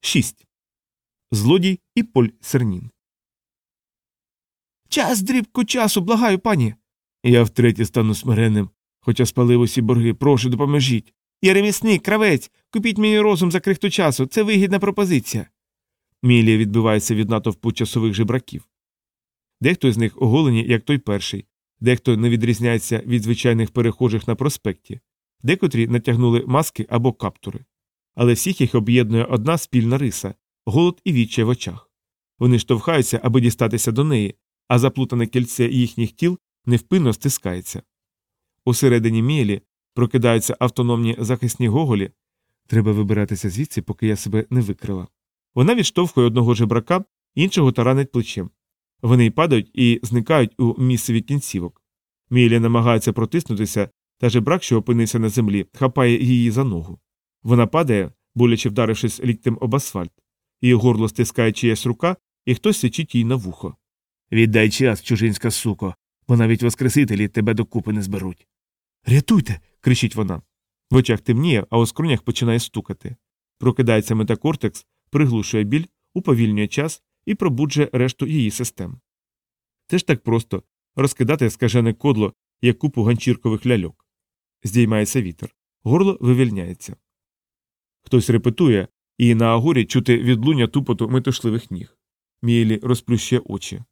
6. Злодій і Поль Сернін. Час дрібку часу, благаю, пані. Я втретє стану смиренним, хоча спалив усі борги, прошу, допоможіть. Я ремісник, кравець, купіть мені розум за крихту часу, це вигідна пропозиція. Мілія відбивається від натовпу часових жебраків. Дехто з них оголені, як той перший, дехто не відрізняється від звичайних перехожих на проспекті, декотрі натягнули маски або каптури. Але всіх їх об'єднує одна спільна риса голод і відчай в очах. Вони штовхаються, аби дістатися до неї, а заплутане кільце їхніх тіл невпинно стискається. Усередині мілі прокидаються автономні захисні гоголі. Треба вибиратися звідси, поки я себе не викрила. Вона відштовхує одного жебрака, іншого таранить плечем. Вони й падають і зникають у місцеві кінцівок. Мілі намагається протиснутися, та жебрак, що опинився на землі, хапає її за ногу. Вона падає, боляче вдарившись ліктем об асфальт. Її горло стискає чиясь рука, і хтось сичить їй на вухо. Віддай час, чужинська суко, бо навіть воскресителі тебе докупи не зберуть. Рятуйте. кричить вона. В очах темніє, а у скронях починає стукати. Прокидається метакортекс, приглушує біль, уповільнює час і пробуджує решту її систем. Це ж так просто розкидати скажене кодло, як купу ганчіркових ляльок. Здіймається вітер, горло вивільняється. Хтось репетує, і на агорі чути відлуння тупоту метушливих ніг. Мієлі розплющує очі.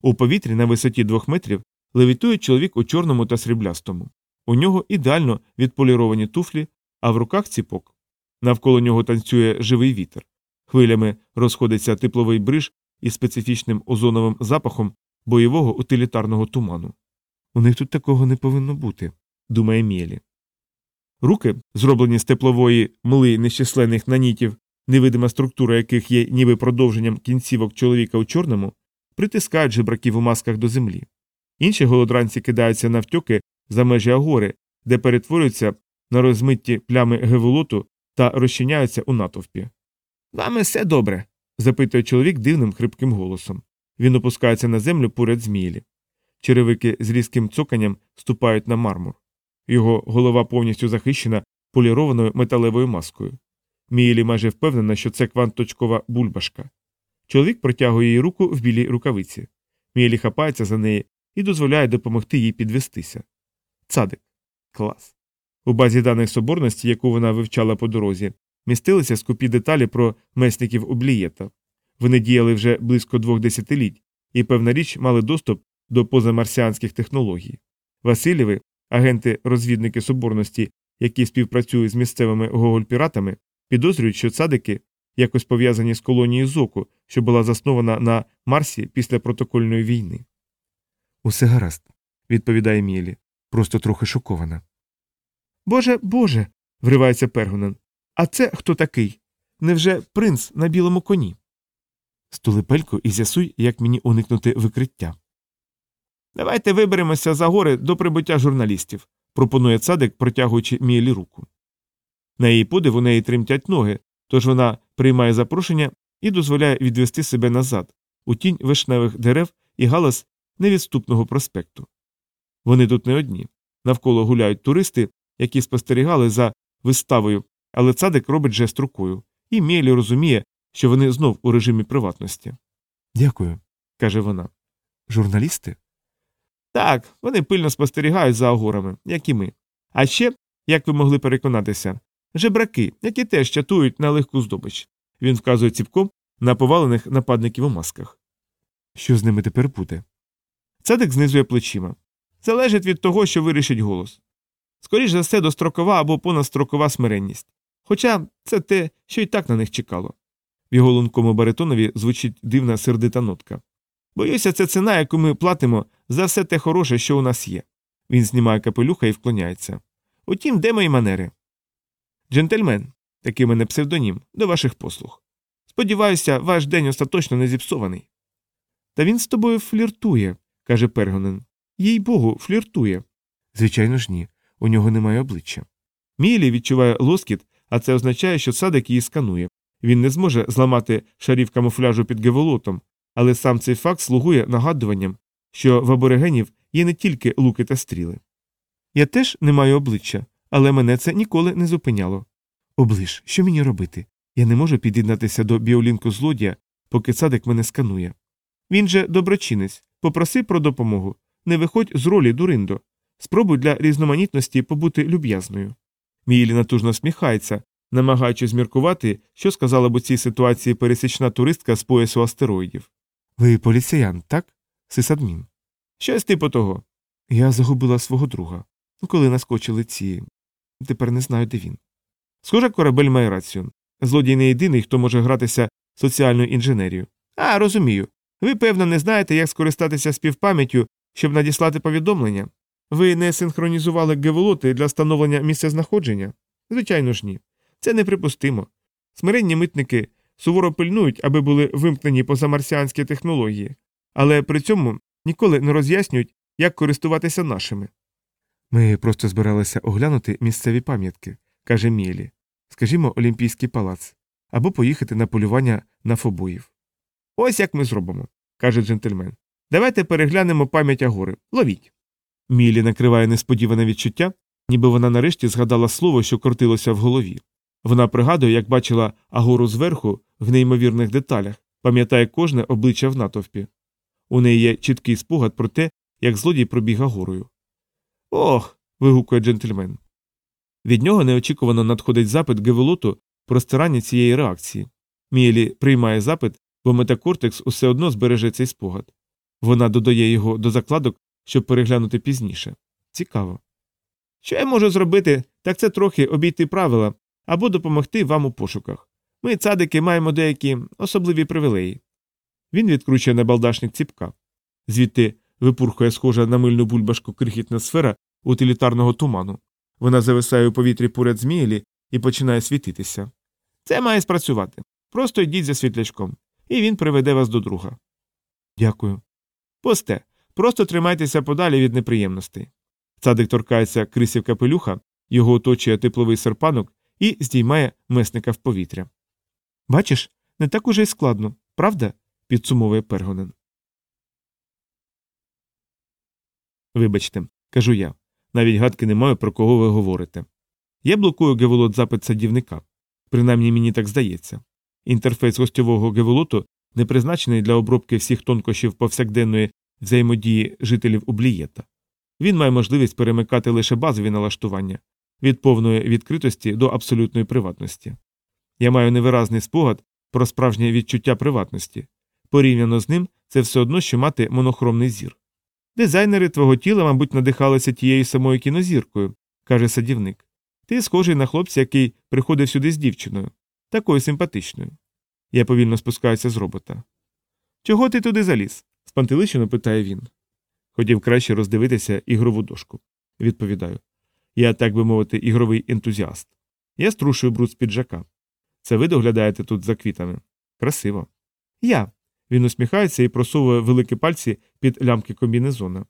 У повітрі на висоті двох метрів левітує чоловік у чорному та сріблястому. У нього ідеально відполіровані туфлі, а в руках ціпок. Навколо нього танцює живий вітер. Хвилями розходиться тепловий бриж із специфічним озоновим запахом бойового утилітарного туману. У них тут такого не повинно бути, думає Мєлі. Руки, зроблені з теплової мли нещисленних нанітів, невидима структура яких є ніби продовженням кінцівок чоловіка у чорному, притискають жебраків у масках до землі. Інші голодранці кидаються навтьоки за межі агори, де перетворюються на розмитті плями геволоту та розчиняються у натовпі. Вами все добре? запитує чоловік дивним хрипким голосом. Він опускається на землю поряд зміїлі. Черевики з різким цоканням ступають на мармур. Його голова повністю захищена полірованою металевою маскою. Мієлі майже впевнена, що це кванточкова бульбашка. Чоловік протягує їй руку в білій рукавиці. Мієлі хапається за неї і дозволяє допомогти їй підвестися. Цадик. Клас. У базі даних соборності, яку вона вивчала по дорозі, містилися скупі деталі про месників Облієта. Вони діяли вже близько двох десятиліть і, певна річ, мали доступ до позамарсіанських технологій. Васильєви, агенти розвідники соборності, які співпрацюють з місцевими гоголь-піратами, підозрюють, що цадики якось пов'язані з колонією Зоку, що була заснована на Марсі після протокольної війни. Усе гаразд, відповідає Мілі, просто трохи шокована. Боже, Боже. вривається Пергонен. А це хто такий? Невже принц на білому коні? Стули пельку і з'ясуй, як мені уникнути викриття. Давайте виберемося за гори до прибуття журналістів, пропонує цадик, протягуючи Мілі руку. На її подив у неї тремтять ноги, тож вона приймає запрошення і дозволяє відвести себе назад, у тінь вишневих дерев і галас невідступного проспекту. Вони тут не одні. Навколо гуляють туристи, які спостерігали за виставою, але цадик робить жест рукою, і Мілі розуміє, що вони знов у режимі приватності. Дякую, каже вона. Журналісти? Так, вони пильно спостерігають за агорами, як і ми. А ще, як ви могли переконатися, жебраки, які теж чатують на легку здобич. Він вказує ціпком на повалених нападників у масках. Що з ними тепер буде? Цадик знизує плечима. Залежить від того, що вирішить голос. Скоріше за все, дострокова або понастрокова смиренність. Хоча це те, що й так на них чекало. В його лункому баритонові звучить дивна сердита нотка. Боюся, це ціна, яку ми платимо за все те хороше, що у нас є. Він знімає капелюха і вклоняється. Утім, де мої манери? Джентльмен, такий мене псевдонім, до ваших послуг. Сподіваюся, ваш день остаточно не зіпсований. Та він з тобою фліртує, каже Пергонен. Їй богу, фліртує. Звичайно ж ні, у нього немає обличчя. Мілі відчуває лоскіт, а це означає, що садик її сканує. Він не зможе зламати шарів камуфляжу під геволотом, але сам цей факт слугує нагадуванням, що в аборигенів є не тільки луки та стріли. Я теж не маю обличчя, але мене це ніколи не зупиняло. Оближ, що мені робити? Я не можу під'єднатися до біолінку злодія, поки садик мене сканує. Він же доброчинець, попроси про допомогу. Не виходь з ролі, Дуриндо. Спробуй для різноманітності побути люб'язною. Міїлі натужно сміхається, намагаючись зміркувати, що сказала б у цій ситуації пересічна туристка з поясу астероїдів. Ви поліціян, так? Сисадмін. Щось типу того. Я загубила свого друга, коли наскочили ці. Тепер не знаю, де він. Схоже, корабель має рацію. Злодій не єдиний, хто може гратися соціальною інженерією. А, розумію. Ви, певно, не знаєте, як скористатися співпам'яттю, щоб надіслати повідомлення. Ви не синхронізували геволоти для встановлення місцезнаходження? Звичайно ж ні. Це неприпустимо. Смиренні митники суворо пильнують, аби були вимкнені позамарсіанські технології, але при цьому ніколи не роз'яснюють, як користуватися нашими. Ми просто збиралися оглянути місцеві пам'ятки, каже Мілі. Скажімо, Олімпійський палац, або поїхати на полювання на фобоїв. Ось як ми зробимо, каже джентльмен. Давайте переглянемо пам'ять Агори. Ловіть. Мілі накриває несподіване відчуття, ніби вона нарешті згадала слово, що крутилося в голові. Вона пригадує, як бачила Агору зверху в неймовірних деталях, пам'ятає кожне обличчя в натовпі. У неї є чіткий спогад про те, як злодій пробіг Агорою. Ох. вигукує джентльмен. Від нього неочікувано надходить запит Гевелоту про старання цієї реакції. Мієлі приймає запит, бо метакортекс усе одно збереже цей спогад. Вона додає його до закладок, щоб переглянути пізніше. Цікаво. Що я можу зробити, так це трохи обійти правила або допомогти вам у пошуках. Ми, цадики, маємо деякі особливі привілеї. Він відкручує набалдашник ціпка. Звідти випурхує схожа на мильну бульбашку крихітна сфера утилітарного туману. Вона зависає у повітрі поряд з Мієлі і починає світитися. Це має спрацювати. Просто йдіть за світлячком, і він приведе вас до друга. Дякую. Посте, просто тримайтеся подалі від неприємностей. Цадик торкається крисів капелюха, його оточує тепловий серпанок і здіймає месника в повітря. Бачиш, не так уже й складно, правда? підсумовує Пергонен. Вибачте, кажу я. Навіть гадки не маю, про кого ви говорите. Я блокую геволот запит садівника. Принаймні мені так здається. Інтерфейс гостьового геволоту не призначений для обробки всіх тонкощів повсякденної взаємодії жителів Ублієта. Він має можливість перемикати лише базові налаштування від повної відкритості до абсолютної приватності. Я маю невиразний спогад про справжнє відчуття приватності. Порівняно з ним це все одно, що мати монохромний зір. Дизайнери твого тіла, мабуть, надихалися тією самою кінозіркою, каже садівник. Ти схожий на хлопця, який приходив сюди з дівчиною, такою симпатичною. Я повільно спускаюся з робота. Чого ти туди заліз? спантеличено питає він. Хотів краще роздивитися ігрову дошку. Відповідаю. Я, так би мовити, ігровий ентузіаст. Я струшую бруд з піджака. Це ви доглядаєте тут за квітами? Красиво. Я. Він усміхається і просовує великі пальці під лямки комбінезона.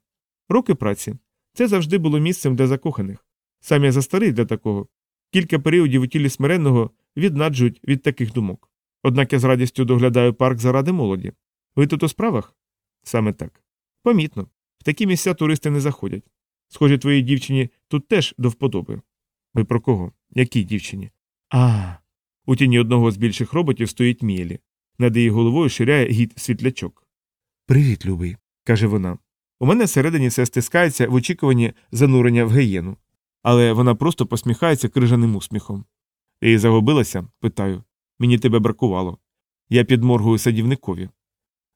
Роки праці. Це завжди було місцем для закоханих. Сам я застарий для такого. Кілька періодів у тілі смиренного віднаджують від таких думок. Однак я з радістю доглядаю парк заради молоді. Ви тут у справах? Саме так. Помітно. В такі місця туристи не заходять. Схоже, твоїй дівчині тут теж до вподоби. Ви про кого? Якій дівчині? А. У тіні одного з більших роботів стоїть Мієлі. Над її головою ширяє гід світлячок. Привіт, любий, каже вона. У мене всередині все стискається в очікуванні занурення в геєну. Але вона просто посміхається крижаним усміхом. Ти загубилася? питаю. Мені тебе бракувало. Я підморгую садівникові.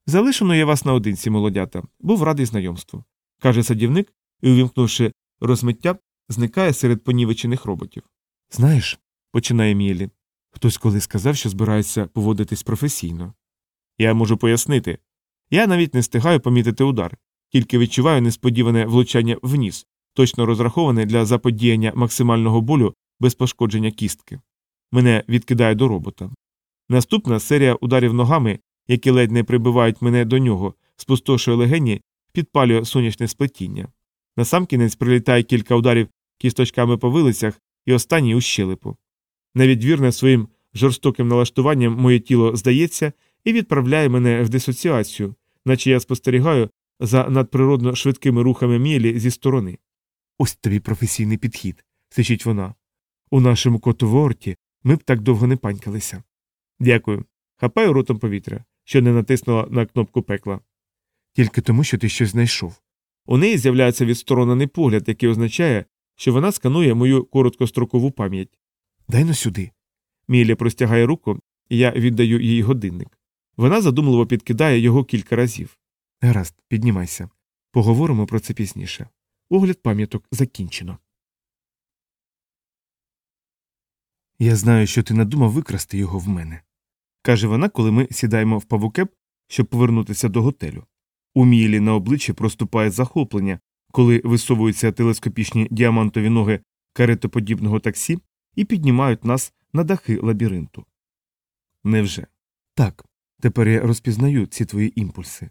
Залишено я вас наодинці, молодята, був радий знайомству, каже садівник і, увімкнувши розмиття, зникає серед понівечених роботів. Знаєш, починає Мілі, хтось коли сказав, що збирається поводитись професійно. Я можу пояснити. Я навіть не встигаю помітити удар, тільки відчуваю несподіване влучання в ніс, точно розраховане для заподіяння максимального болю без пошкодження кістки. Мене відкидає до робота. Наступна серія ударів ногами, які ледь не прибивають мене до нього, спустошує легені, підпалює сонячне сплетіння. Насамкінець прилітає кілька ударів кісточками по вилицях і останній у щелепу. Невідвірне своїм жорстоким налаштуванням моє тіло здається і відправляє мене в дисоціацію, наче я спостерігаю за надприродно швидкими рухами мілі зі сторони. Ось тобі професійний підхід, сичить вона. У нашому котоворті ми б так довго не панькалися. Дякую. Хапаю ротом повітря, що не натиснула на кнопку пекла. Тільки тому, що ти щось знайшов. У неї з'являється відсторонений погляд, який означає, що вона сканує мою короткострокову пам'ять. Дай но сюди. Мілля простягає руку, і я віддаю їй годинник. Вона задумливо підкидає його кілька разів. Гаразд, піднімайся. Поговоримо про це пізніше. Огляд пам'яток закінчено. Я знаю, що ти надумав викрасти його в мене, каже вона, коли ми сідаємо в павукеп, щоб повернутися до готелю. У Мілі на обличчі проступає захоплення, коли висовуються телескопічні діамантові ноги каретоподібного таксі і піднімають нас на дахи лабіринту. Невже? Так, тепер я розпізнаю ці твої імпульси.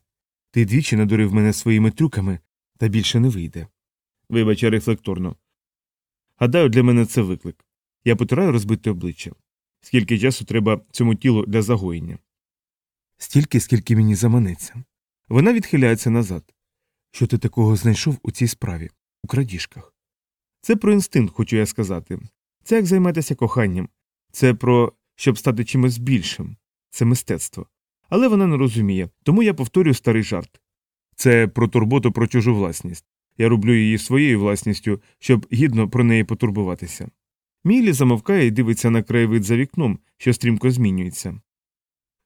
Ти двічі надурив мене своїми трюками, та більше не вийде. Вибач, рефлекторно. Гадаю, для мене це виклик. Я потираю розбите обличчя. Скільки часу треба цьому тілу для загоєння? Стільки, скільки мені заманеться. Вона відхиляється назад. Що ти такого знайшов у цій справі, у крадіжках? Це про інстинкт, хочу я сказати. Це як займатися коханням, це про щоб стати чимось більшим, це мистецтво. Але вона не розуміє, тому я повторюю старий жарт. Це про турботу про чужу власність. Я роблю її своєю власністю, щоб гідно про неї потурбуватися. Мілі замовкає і дивиться на краєвид за вікном, що стрімко змінюється.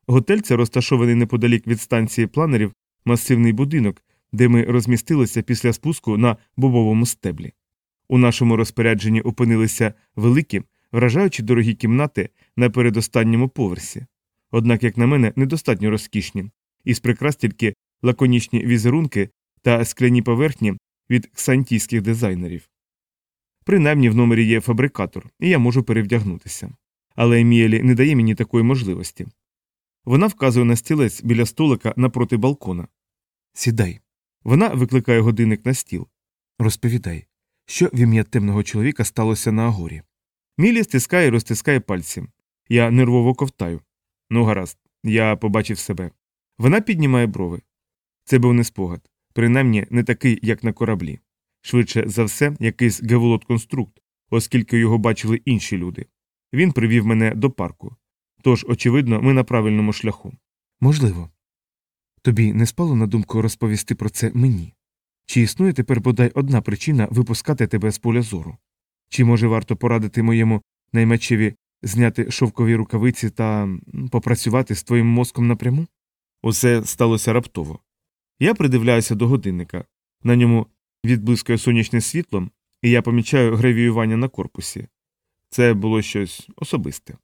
Готель це розташований неподалік від станції планерів масивний будинок, де ми розмістилися після спуску на бобовому стеблі. У нашому розпорядженні опинилися великі, вражаючі дорогі кімнати на передостанньому поверсі. Однак, як на мене, недостатньо розкішні, із прикрас тільки лаконічні візерунки та скляні поверхні від ксантійських дизайнерів. Принаймні в номері є фабрикатор, і я можу перевдягнутися. Але Еміелі не дає мені такої можливості. Вона вказує на стілець біля столика напроти балкона. Сідай. Вона викликає годинник на стіл. Розповідай, що в ім'я темного чоловіка сталося на агорі. Мілі стискає і розтискає пальці. Я нервово ковтаю. Ну, гаразд, я побачив себе. Вона піднімає брови. Це був не спогад, принаймні не такий, як на кораблі. Швидше за все, якийсь геволот-конструкт, оскільки його бачили інші люди. Він привів мене до парку. Тож, очевидно, ми на правильному шляху. Можливо. Тобі не спало на думку розповісти про це мені? Чи існує тепер бодай одна причина випускати тебе з поля зору? Чи може варто порадити моєму наймачеві зняти шовкові рукавиці та попрацювати з твоїм мозком напряму? Усе сталося раптово. Я придивляюся до годинника. На ньому відблискує сонячне світло, і я помічаю гравіювання на корпусі. Це було щось особисте.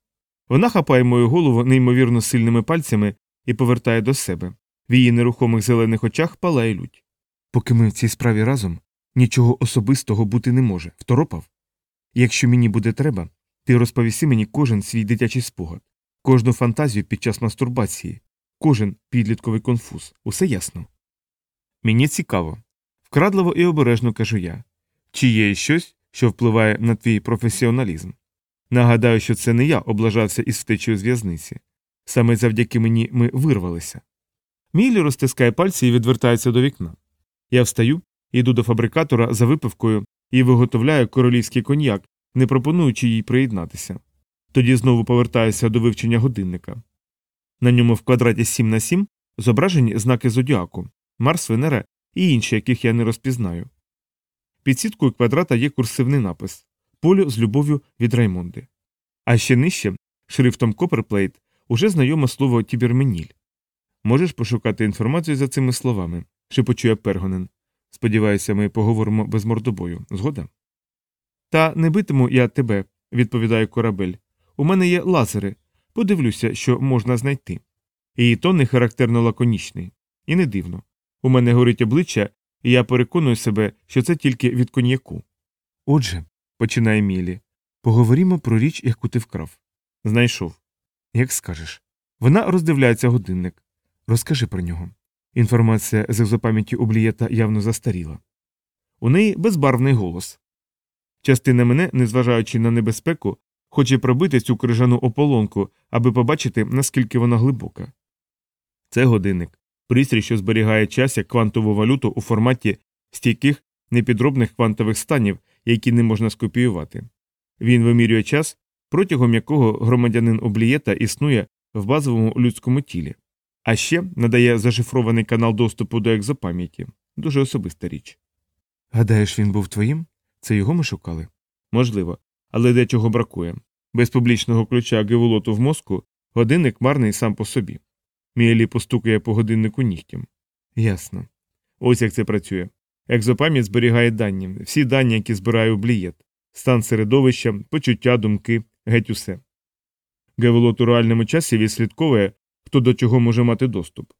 Вона хапає мою голову неймовірно сильними пальцями і повертає до себе. В її нерухомих зелених очах палає лють. Поки ми в цій справі разом, нічого особистого бути не може. Второпав? Якщо мені буде треба, ти розповіси мені кожен свій дитячий спогад, кожну фантазію під час мастурбації, кожен підлітковий конфуз. Усе ясно. Мені цікаво. Вкрадливо і обережно кажу я. Чи є щось, що впливає на твій професіоналізм? Нагадаю, що це не я облажався із втечею з в'язниці. Саме завдяки мені ми вирвалися. Мілі розтискає пальці і відвертається до вікна. Я встаю, йду до фабрикатора за випивкою і виготовляю королівський коньяк, не пропонуючи їй приєднатися. Тоді знову повертаюся до вивчення годинника. На ньому в квадраті 7 на 7 зображені знаки зодіаку, Марс, Венера і інші, яких я не розпізнаю. Під сіткою квадрата є курсивний напис Полю з любов'ю від Раймонди. А ще нижче, шрифтом Коперплейт, уже знайоме слово тіберменіль. Можеш пошукати інформацію за цими словами, шепочує Пергонен. Сподіваюся, ми поговоримо без мордобою. Згода? Та не битиму я тебе, відповідає корабель. У мене є лазери. Подивлюся, що можна знайти. Її тон не характерно лаконічний. І не дивно. У мене горить обличчя, і я переконую себе, що це тільки від коньяку. Отже, починає Мілі, поговоримо про річ, яку ти вкрав. Знайшов. Як скажеш. Вона роздивляється годинник. Розкажи про нього. Інформація з екзопам'яті облієта явно застаріла. У неї безбарвний голос. Частина мене, незважаючи на небезпеку, хоче пробити цю крижану ополонку, аби побачити, наскільки вона глибока. Це годинник, пристрій, що зберігає час як квантову валюту у форматі стійких непідробних квантових станів, які не можна скопіювати. Він вимірює час, протягом якого громадянин облієта існує в базовому людському тілі. А ще надає зашифрований канал доступу до екзопам'яті. Дуже особиста річ. Гадаєш, він був твоїм? Це його ми шукали? Можливо, але дечого бракує. Без публічного ключа геволоту в мозку годинник марний сам по собі. Міелі постукає по годиннику нігтям. Ясно. Ось як це працює. Екзопам'ять зберігає дані, всі дані, які збирає у блієт, стан середовища, почуття, думки, геть усе. Геволот у реальному часі відслідковує, хто до чого може мати доступ.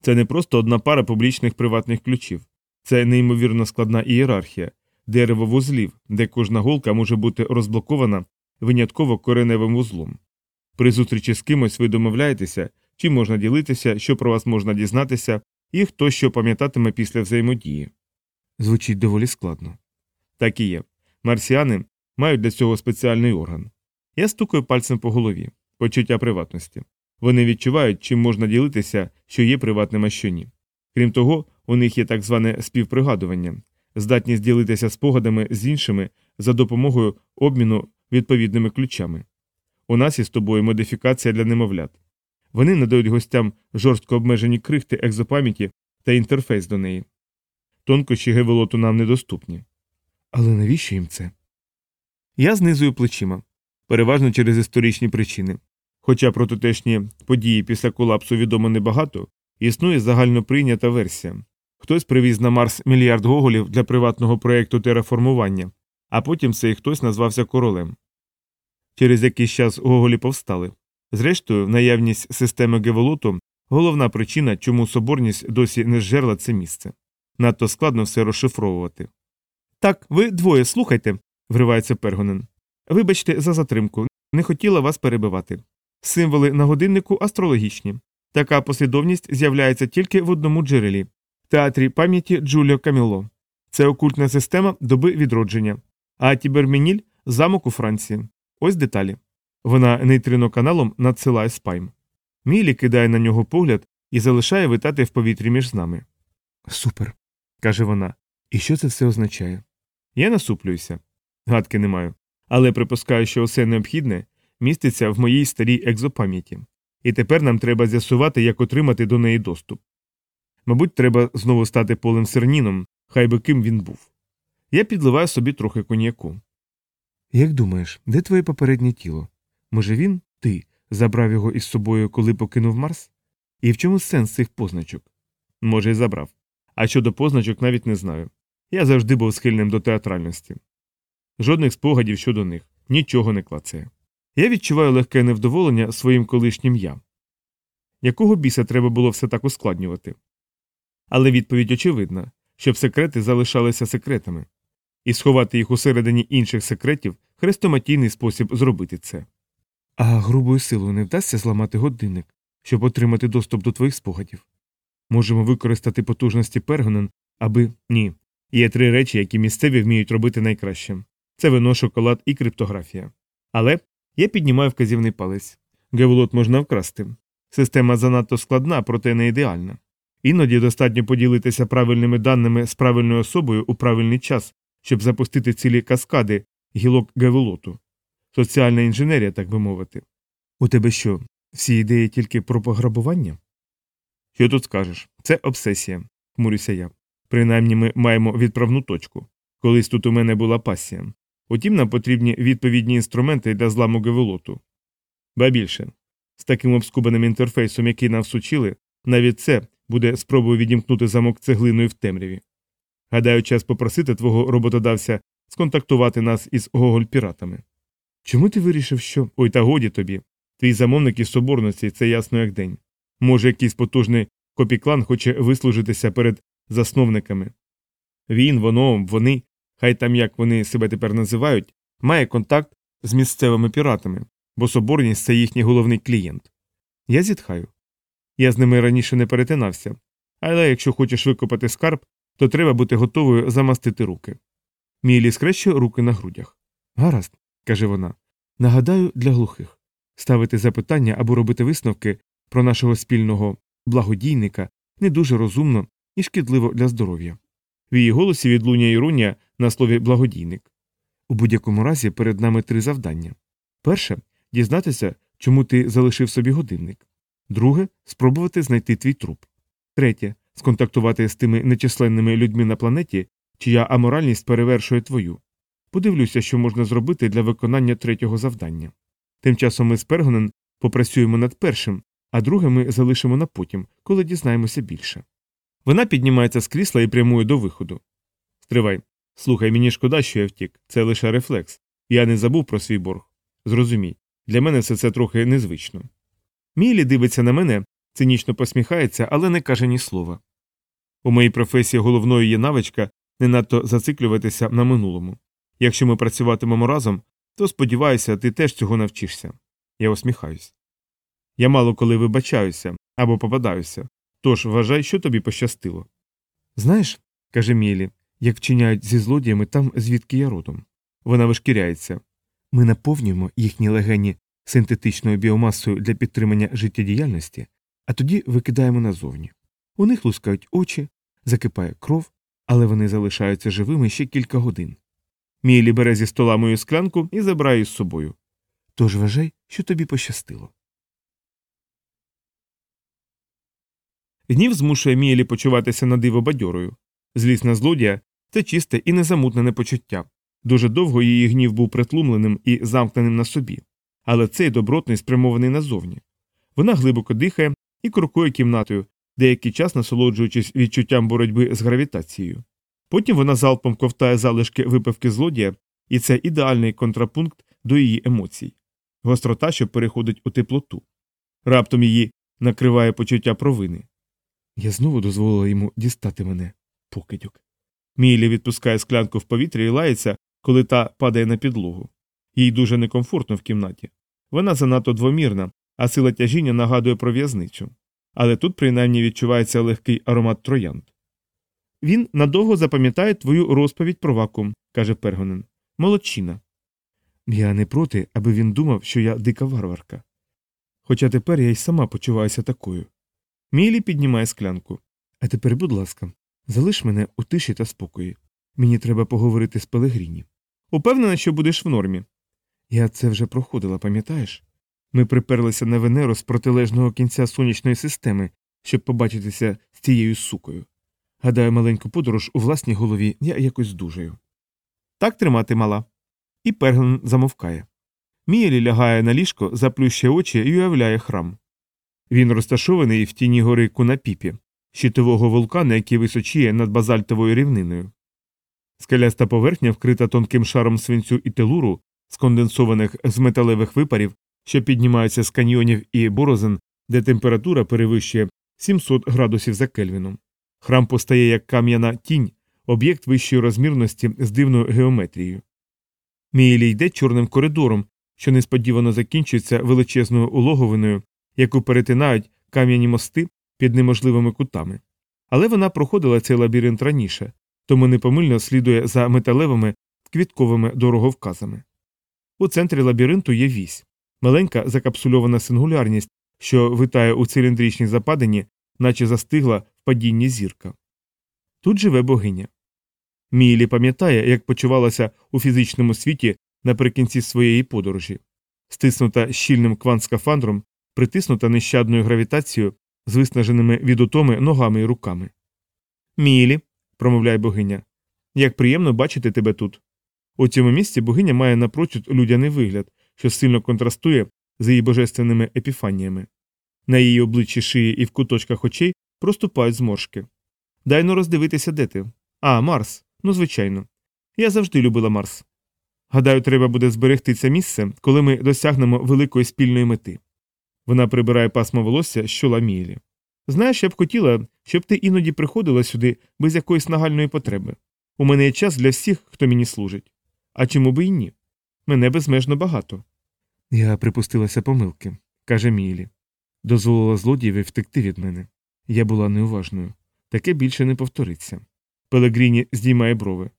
Це не просто одна пара публічних приватних ключів, це неймовірно складна ієрархія, дерево вузлів, де кожна голка може бути розблокована винятково кореневим вузлом. При зустрічі з кимось ви домовляєтеся, чим можна ділитися, що про вас можна дізнатися, і хто що пам'ятатиме після взаємодії. Звучить доволі складно. Так і є. Марсіани мають для цього спеціальний орган. Я стукаю пальцем по голові, почуття приватності. Вони відчувають, чим можна ділитися, що є приватним, а що ні. Крім того, у них є так зване співпригадування, здатність ділитися спогадами з іншими за допомогою обміну відповідними ключами. У нас із тобою модифікація для немовлят. Вони надають гостям жорстко обмежені крихти екзопам'яті та інтерфейс до неї. Тонкощі гевелоту нам недоступні. Але навіщо їм це? Я знизую плечима, переважно через історичні причини. Хоча про тутешні події після колапсу відомо небагато, існує загально прийнята версія. Хтось привіз на Марс мільярд гоголів для приватного проєкту тераформування, а потім цей хтось назвався королем. Через якийсь час гоголі повстали. Зрештою, наявність системи Геволоту головна причина, чому соборність досі не зжерла це місце. Надто складно все розшифровувати. Так, ви двоє слухайте, вривається Пергонен. Вибачте за затримку, не хотіла вас перебивати. Символи на годиннику астрологічні. Така послідовність з'являється тільки в одному джерелі театрі пам'яті Джуліо Каміло. Це окультна система доби відродження, а Тібермініль замок у Франції. Ось деталі. Вона нейтриноканалом надсилає спайм. Мілі кидає на нього погляд і залишає витати в повітрі між нами. Супер, каже вона. І що це все означає? Я насуплююся. Гадки не маю. Але припускаю, що усе необхідне міститься в моїй старій екзопам'яті. І тепер нам треба з'ясувати, як отримати до неї доступ. Мабуть, треба знову стати полем серніном, хай би ким він був. Я підливаю собі трохи коньяку. Як думаєш, де твоє попереднє тіло? Може, він, ти, забрав його із собою, коли покинув Марс? І в чому сенс цих позначок? Може, й забрав. А щодо позначок навіть не знаю. Я завжди був схильним до театральності. Жодних спогадів щодо них, нічого не клацає. Я відчуваю легке невдоволення своїм колишнім я. Якого біса треба було все так ускладнювати? Але відповідь очевидна, щоб секрети залишалися секретами, і сховати їх усередині інших секретів хрестоматійний спосіб зробити це. А грубою силою не вдасться зламати годинник, щоб отримати доступ до твоїх спогадів. Можемо використати потужності Пергонен, аби ні. Є три речі, які місцеві вміють робити найкраще це вино, шоколад і криптографія. Але я піднімаю вказівний палець. Геволот можна вкрасти. Система занадто складна, проте не ідеальна. Іноді достатньо поділитися правильними даними з правильною особою у правильний час, щоб запустити цілі каскади гілок геволоту. Соціальна інженерія, так би мовити. У тебе що, всі ідеї тільки про пограбування? Що тут скажеш? Це обсесія, хмурюся я. Принаймні ми маємо відправну точку. Колись тут у мене була пасія. Утім, нам потрібні відповідні інструменти для зламу гевелоту. Ба більше, з таким обскубаним інтерфейсом, який нам всучили, навіть це буде спробою відімкнути замок цеглиною в темряві. Гадаю, час попросити твого роботодавця сконтактувати нас із гоголь піратами. Чому ти вирішив, що. Ой, та годі тобі. Твій замовник із соборності це ясно як день. Може, якийсь потужний копіклан хоче вислужитися перед засновниками. Він, воно, вони, хай там як вони себе тепер називають, має контакт з місцевими піратами, бо соборність це їхній головний клієнт. Я зітхаю. Я з ними раніше не перетинався, але якщо хочеш викопати скарб, то треба бути готовою замастити руки. Мілі скрещує руки на грудях. Гаразд, каже вона. Нагадаю, для глухих ставити запитання або робити висновки про нашого спільного благодійника не дуже розумно і шкідливо для здоров'я. В її голосі відлуння іронія на слові благодійник. У будь-якому разі перед нами три завдання перше дізнатися, чому ти залишив собі годинник. Друге спробувати знайти твій труп. Третє сконтактувати з тими нечисленними людьми на планеті, чия аморальність перевершує твою. Подивлюся, що можна зробити для виконання третього завдання. Тим часом ми з Пергонен попрацюємо над першим, а друге ми залишимо на потім, коли дізнаємося більше. Вона піднімається з крісла і прямує до виходу. Стривай. Слухай, мені шкода, що я втік. Це лише рефлекс. Я не забув про свій борг. Зрозумій, для мене все це трохи незвично. Мілі дивиться на мене, цинічно посміхається, але не каже ні слова. У моїй професії головною є навичка не надто зациклюватися на минулому. Якщо ми працюватимемо разом, то сподіваюся, ти теж цього навчишся. Я усміхаюсь. Я мало коли вибачаюся або попадаюся, тож вважай, що тобі пощастило. Знаєш, каже Мілі, як вчиняють зі злодіями там, звідки я родом. Вона вишкіряється. Ми наповнюємо їхні легені синтетичною біомасою для підтримання життєдіяльності, а тоді викидаємо назовні. У них лускають очі, закипає кров, але вони залишаються живими ще кілька годин. Мілі бере зі стола мою склянку і забирає з собою. Тож вважай, що тобі пощастило. Гнів змушує Мілі почуватися на диво бадьорою. Злість злодія це чисте і незамутнене почуття. Дуже довго її гнів був притлумленим і замкненим на собі, але цей добротний спрямований назовні. Вона глибоко дихає і крокує кімнатою, деякий час насолоджуючись відчуттям боротьби з гравітацією. Потім вона залпом ковтає залишки випивки злодія, і це ідеальний контрапункт до її емоцій, гострота, що переходить у теплоту. Раптом її накриває почуття провини. Я знову дозволила йому дістати мене, покидьок. Мілі відпускає склянку в повітря і лається, коли та падає на підлогу. Їй дуже некомфортно в кімнаті. Вона занадто двомірна, а сила тяжіння нагадує про в'язницю. Але тут принаймні відчувається легкий аромат троянд. Він надовго запам'ятає твою розповідь про вакуум, каже Пергонен. Молодчина. Я не проти, аби він думав, що я дика варварка. Хоча тепер я й сама почуваюся такою. Мілі піднімає склянку. А тепер, будь ласка, залиш мене у тиші та спокої. Мені треба поговорити з Пелегріні. Упевнена, що будеш в нормі. Я це вже проходила, пам'ятаєш? Ми приперлися на Венеру з протилежного кінця сонячної системи, щоб побачитися з цією сукою. Гадаю, маленьку подорож у власній голові я якось здужаю. Так тримати мала. І Перглен замовкає. Мієлі лягає на ліжко, заплющує очі і уявляє храм. Він розташований в тіні гори Кунапіпі, щитового вулкана, який височіє над базальтовою рівниною. Скеляста поверхня вкрита тонким шаром свинцю і телуру, сконденсованих з металевих випарів, що піднімаються з каньйонів і борозен, де температура перевищує 700 градусів за Кельвіном. Храм постає як кам'яна тінь, об'єкт вищої розмірності з дивною геометрією. Мієлі йде чорним коридором, що несподівано закінчується величезною улоговиною, яку перетинають кам'яні мости під неможливими кутами. Але вона проходила цей лабіринт раніше, тому непомильно слідує за металевими квітковими дороговказами. У центрі лабіринту є вісь, маленька закапсульована сингулярність, що витає у циліндричній западині, наче застигла в падінні зірка. Тут живе богиня. Мілі пам'ятає, як почувалася у фізичному світі наприкінці своєї подорожі, стиснута щільним квант-скафандром, притиснута нещадною гравітацією з виснаженими від утоми ногами і руками. Мілі, промовляє богиня, як приємно бачити тебе тут. У цьому місці богиня має напрочуд людяний вигляд, що сильно контрастує з її божественними епіфаніями. На її обличчі шиї і в куточках очей проступають зморшки. Дай ну роздивитися, де ти. А, Марс. Ну, звичайно. Я завжди любила Марс. Гадаю, треба буде зберегти це місце, коли ми досягнемо великої спільної мети. Вона прибирає пасмо волосся з чола Мієлі. Знаєш, я б хотіла, щоб ти іноді приходила сюди без якоїсь нагальної потреби. У мене є час для всіх, хто мені служить. А чому би і ні? Мене безмежно багато. Я припустилася помилки, каже Мієлі. Дозволила злодієві втекти від мене. Я була неуважною. Таке більше не повториться. Пелегріні здіймає брови.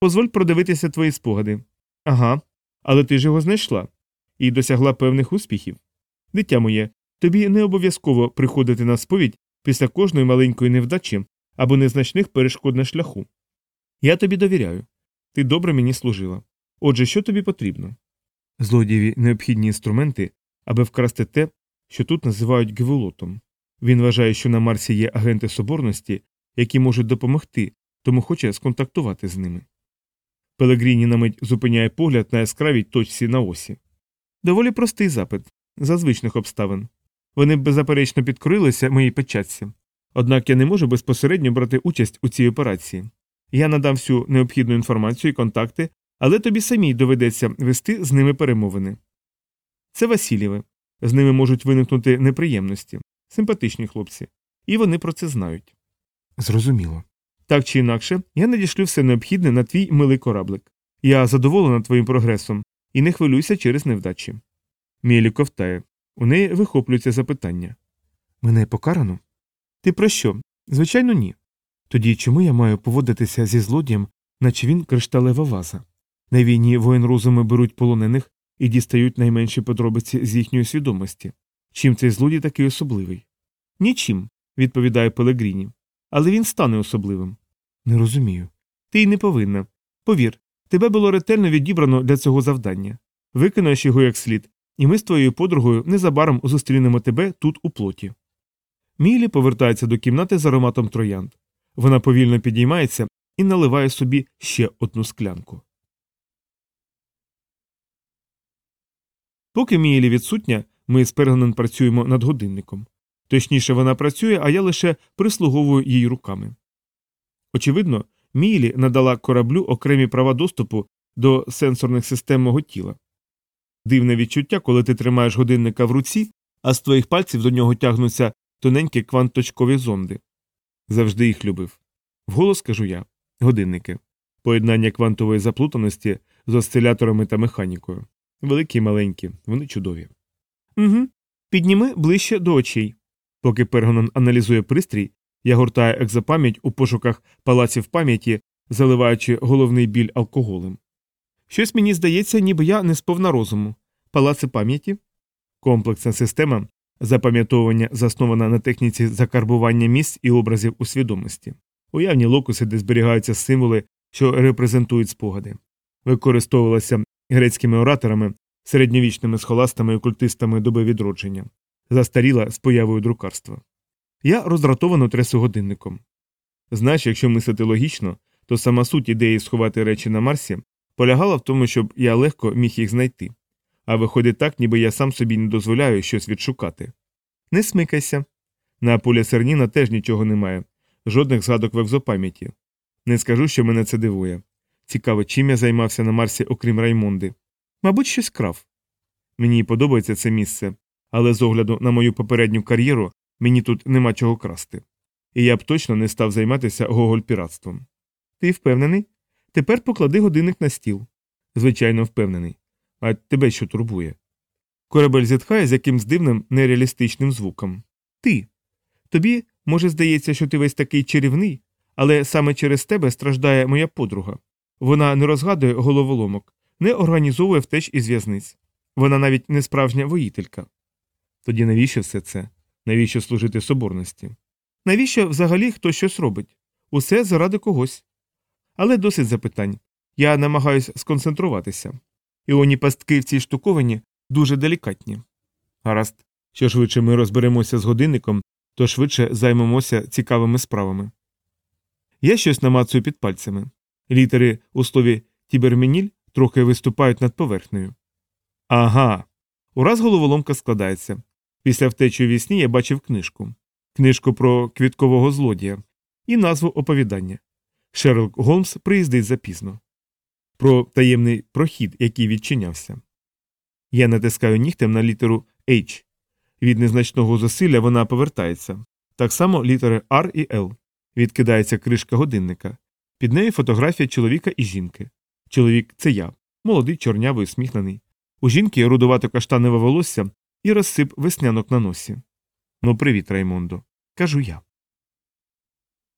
Позволь продивитися твої спогади. Ага, але ти ж його знайшла і досягла певних успіхів. Дитя моє, тобі не обов'язково приходити на сповідь після кожної маленької невдачі або незначних перешкод на шляху. Я тобі довіряю. Ти добре мені служила. Отже, що тобі потрібно? Злодієві необхідні інструменти, аби вкрасти те, що тут називають геволотом. Він вважає, що на Марсі є агенти соборності, які можуть допомогти, тому хоче сконтактувати з ними. Пелегріні на мить зупиняє погляд на яскравій точці на осі. Доволі простий запит, за звичних обставин. Вони б беззаперечно підкорилися моїй печатці. Однак я не можу безпосередньо брати участь у цій операції. Я надам всю необхідну інформацію і контакти, але тобі самій доведеться вести з ними перемовини. Це Васильєве. З ними можуть виникнути неприємності, симпатичні хлопці, і вони про це знають. Зрозуміло. Так чи інакше, я надішлю все необхідне на твій милий кораблик. Я задоволена твоїм прогресом і не хвилюйся через невдачі. Мілі ковтає. У неї вихоплюються запитання. Мене покарано? Ти про що? Звичайно, ні. Тоді чому я маю поводитися зі злодієм, наче він кришталева ваза? На війні воєн розуми беруть полонених і дістають найменші подробиці з їхньої свідомості. Чим цей злодій такий особливий? Нічим, відповідає Пелегріні. Але він стане особливим. Не розумію. Ти й не повинна. Повір, тебе було ретельно відібрано для цього завдання. Викинаєш його як слід, і ми з твоєю подругою незабаром зустрінемо тебе тут у плоті. Мілі повертається до кімнати з ароматом троянд. Вона повільно підіймається і наливає собі ще одну склянку. Поки Мієлі відсутня, ми з Пергонен працюємо над годинником. Точніше, вона працює, а я лише прислуговую їй руками. Очевидно, Мієлі надала кораблю окремі права доступу до сенсорних систем мого тіла. Дивне відчуття, коли ти тримаєш годинника в руці, а з твоїх пальців до нього тягнуться тоненькі квантточкові зонди. Завжди їх любив. Вголос кажу я годинники. Поєднання квантової заплутаності з осциляторами та механікою. Великі й маленькі, вони чудові. Угу. Підніми ближче до очей. Поки Пергонон аналізує пристрій, я гортаю екзопам'ять у пошуках палаців пам'яті, заливаючи головний біль алкоголем. Щось мені здається, ніби я не сповна розуму. Палаци пам'яті комплексна система запам'ятовування заснована на техніці закарбування місць і образів у свідомості, уявні локуси, де зберігаються символи, що репрезентують спогади, використовувалася грецькими ораторами, середньовічними схоластами і окультистами доби відродження, застаріла з появою друкарства. Я роздратовано тресу годинником. Знаєш, якщо мислити логічно, то сама суть ідеї сховати речі на Марсі полягала в тому, щоб я легко міг їх знайти. А виходить так, ніби я сам собі не дозволяю щось відшукати. Не смикайся. На полі Серніна теж нічого немає, жодних згадок в екзопам'яті. Не скажу, що мене це дивує. Цікаво, чим я займався на Марсі, окрім Раймонди. Мабуть, щось крав. Мені подобається це місце, але з огляду на мою попередню кар'єру мені тут нема чого красти. І я б точно не став займатися гоголь-піратством. Ти впевнений? Тепер поклади годинник на стіл. Звичайно, впевнений. А тебе що турбує? Корабель зітхає з якимсь дивним нереалістичним звуком. Ти. Тобі, може, здається, що ти весь такий чарівний, але саме через тебе страждає моя подруга. Вона не розгадує головоломок, не організовує втеч із в'язниць. Вона навіть не справжня воїтелька. Тоді навіщо все це? Навіщо служити соборності? Навіщо взагалі хто щось робить? Усе заради когось. Але досить запитань. Я намагаюся сконцентруватися. Іоні пастки в цій штуковані дуже делікатні. Гаразд, що швидше ми розберемося з годинником, то швидше займемося цікавими справами. Я щось намацую під пальцями. Літери у слові тіберменіль трохи виступають над поверхнею. Ага. Ураз головоломка складається. Після втечі вісні я бачив книжку. Книжку про квіткового злодія і назву оповідання. Шерлок Голмс приїздить запізно. Про таємний прохід, який відчинявся. Я натискаю нігтем на літеру H. Від незначного зусилля вона повертається. Так само літери R і L. Відкидається кришка годинника. Під нею фотографія чоловіка і жінки. Чоловік це я, молодий, чорнявий, усміхнений. У жінки рудувато каштанове волосся і розсип веснянок на носі. Ну, привіт, Раймондо, кажу я.